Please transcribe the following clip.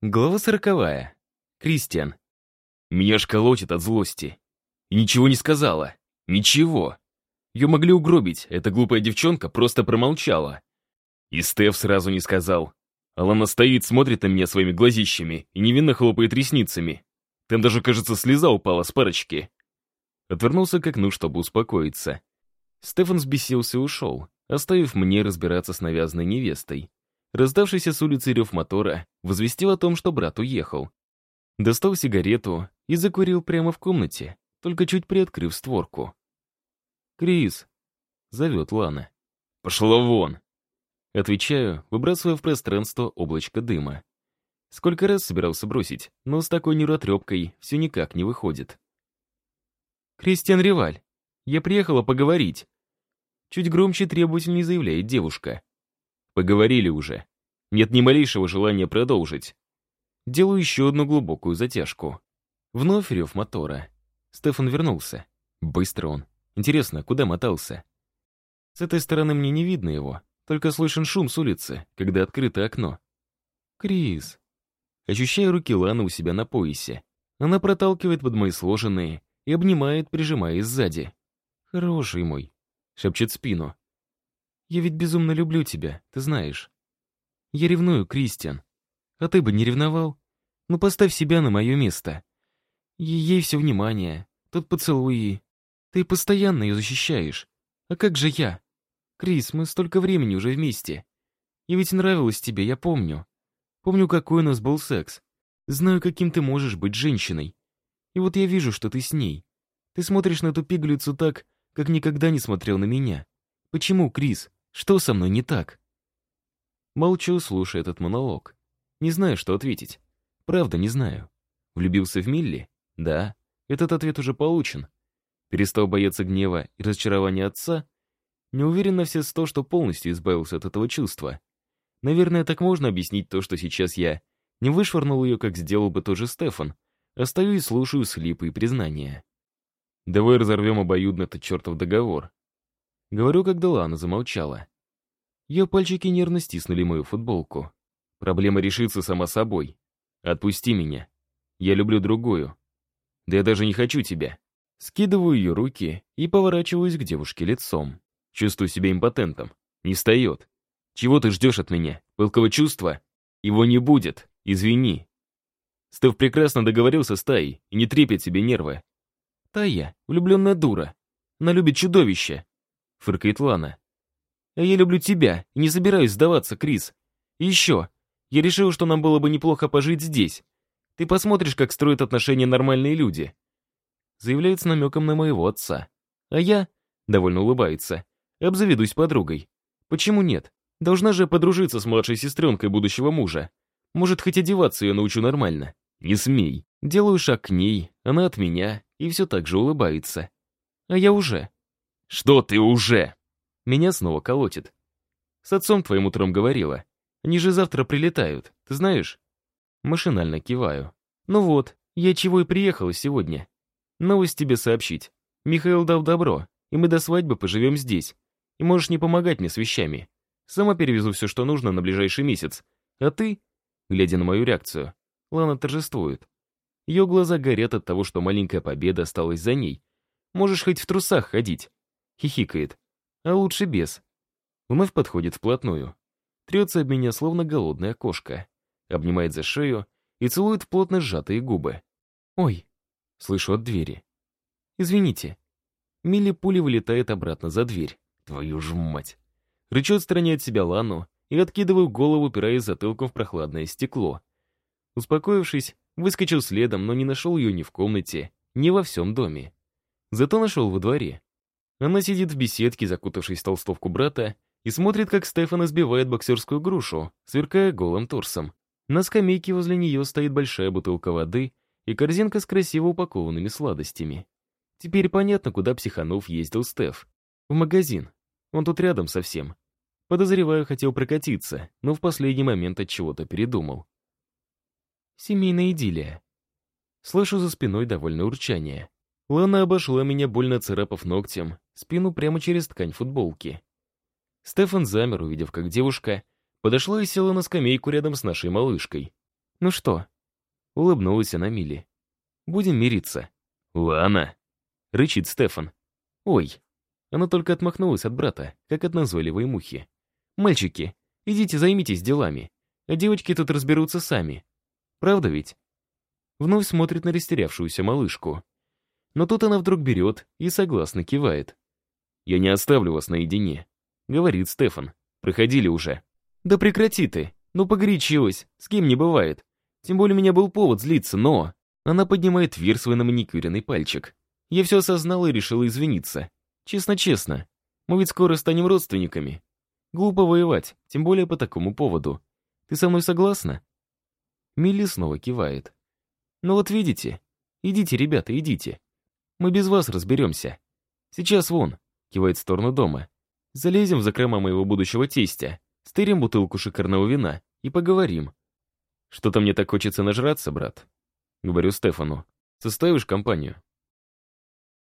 Глава сороковая. Кристиан. Меня ж колотит от злости. И ничего не сказала. Ничего. Ее могли угробить, эта глупая девчонка просто промолчала. И Стеф сразу не сказал. Алана стоит, смотрит на меня своими глазищами и невинно хлопает ресницами. Там даже, кажется, слеза упала с парочки. Отвернулся к окну, чтобы успокоиться. Стефан сбесился и ушел, оставив мне разбираться с навязанной невестой. Раздавшийся с улицы рев мотора возвестил о том, что брат уехал. Достал сигарету и закурил прямо в комнате, только чуть приоткрыв створку. «Крис!» — зовет Лана. «Пошла вон!» Отвечаю, выбрасывая в пространство облачко дыма. Сколько раз собирался бросить, но с такой нейротрепкой все никак не выходит. «Кристиан Реваль, я приехала поговорить!» Чуть громче требовательней заявляет девушка. Поговорили уже. Нет ни малейшего желания продолжить. Делаю еще одну глубокую затяжку. Вновь рев мотора. Стефан вернулся. Быстро он. Интересно, куда мотался? С этой стороны мне не видно его, только слышен шум с улицы, когда открыто окно. «Крис». Ощущаю руки Ланы у себя на поясе. Она проталкивает под мои сложенные и обнимает, прижимая сзади. «Хороший мой», — шепчет спину. Я ведь безумно люблю тебя, ты знаешь. Я ревную, Кристиан. А ты бы не ревновал? Ну поставь себя на мое место. Ей все внимание, тут поцелуи. Ты постоянно ее защищаешь. А как же я? Крис, мы столько времени уже вместе. И ведь нравилось тебе, я помню. Помню, какой у нас был секс. Знаю, каким ты можешь быть женщиной. И вот я вижу, что ты с ней. Ты смотришь на эту пигалицу так, как никогда не смотрел на меня. Почему, Крис? Что со мной не так? Молчу, слушая этот монолог. Не знаю, что ответить. Правда, не знаю. Влюбился в Милли? Да. Этот ответ уже получен. Перестал бояться гнева и разочарования отца? Не уверен на все сто, что полностью избавился от этого чувства. Наверное, так можно объяснить то, что сейчас я не вышвырнул ее, как сделал бы тот же Стефан, а стою и слушаю слипы и признания. Давай разорвем обоюдно этот чертов договор. Говорю, когда Лана замолчала. Ее пальчики нервно стиснули мою футболку. Проблема решится сама собой. Отпусти меня. Я люблю другую. Да я даже не хочу тебя. Скидываю ее руки и поворачиваюсь к девушке лицом. Чувствую себя импотентом. Не встает. Чего ты ждешь от меня? Пылкого чувства? Его не будет. Извини. Стыв прекрасно договорился с Таей и не трепет себе нервы. Тая, влюбленная дура. Она любит чудовище. — фыркает Лана. «А я люблю тебя и не собираюсь сдаваться, Крис. И еще, я решил, что нам было бы неплохо пожить здесь. Ты посмотришь, как строят отношения нормальные люди». Заявляет с намеком на моего отца. А я, довольно улыбается, обзаведусь подругой. Почему нет? Должна же подружиться с младшей сестренкой будущего мужа. Может, хоть одеваться ее научу нормально. Не смей. Делаю шаг к ней, она от меня, и все так же улыбается. А я уже. «Что ты уже?» Меня снова колотит. С отцом твоим утром говорила. Они же завтра прилетают, ты знаешь? Машинально киваю. Ну вот, я чего и приехала сегодня. Новость тебе сообщить. Михаил дал добро, и мы до свадьбы поживем здесь. И можешь не помогать мне с вещами. Сама перевезу все, что нужно на ближайший месяц. А ты, глядя на мою реакцию, Лана торжествует. Ее глаза горят от того, что маленькая победа осталась за ней. Можешь хоть в трусах ходить хихикает. А лучше без. Вновь подходит вплотную. Трется об меня, словно голодная кошка. Обнимает за шею и целует в плотно сжатые губы. «Ой!» — слышу от двери. «Извините». Милли пули вылетает обратно за дверь. Твою ж мать. Рычу отстраняет себя Лану и откидываю голову, упираясь затылком в прохладное стекло. Успокоившись, выскочил следом, но не нашел ее ни в комнате, ни во всем доме. Зато нашел во дворе. Она сидит в беседке, закутавшись в толстовку брата, и смотрит, как Стефан избивает боксерскую грушу, сверкая голым торсом. На скамейке возле нее стоит большая бутылка воды и корзинка с красиво упакованными сладостями. Теперь понятно, куда психанов ездил Стеф. В магазин. Он тут рядом совсем. Подозреваю, хотел прокатиться, но в последний момент от чего-то передумал. Семейная идиллия. Слышу за спиной довольное урчание. Лана обошла меня, больно царапав ногтем, спину прямо через ткань футболки. Стефан замер, увидев, как девушка подошла и села на скамейку рядом с нашей малышкой. «Ну что?» — улыбнулась она Миле. «Будем мириться». «Лана!» — рычит Стефан. «Ой!» Она только отмахнулась от брата, как от назойливой мухи. «Мальчики, идите займитесь делами, а девочки тут разберутся сами. Правда ведь?» Вновь смотрит на растерявшуюся малышку. Но тут она вдруг берет и согласно кивает. «Я не оставлю вас наедине», — говорит Стефан. «Проходили уже». «Да прекрати ты! Ну погорячилась, с кем не бывает. Тем более у меня был повод злиться, но...» Она поднимает вверх свой на маникюренный пальчик. Я все осознала и решила извиниться. Честно-честно. Мы ведь скоро станем родственниками. Глупо воевать, тем более по такому поводу. Ты со мной согласна?» Милли снова кивает. «Ну вот видите. Идите, ребята, идите. Мы без вас разберемся. Сейчас вон, кивает в сторону дома. Залезем в закрома моего будущего тестя, стырим бутылку шикарного вина и поговорим. Что-то мне так хочется нажраться, брат. Говорю Стефану. Составишь компанию?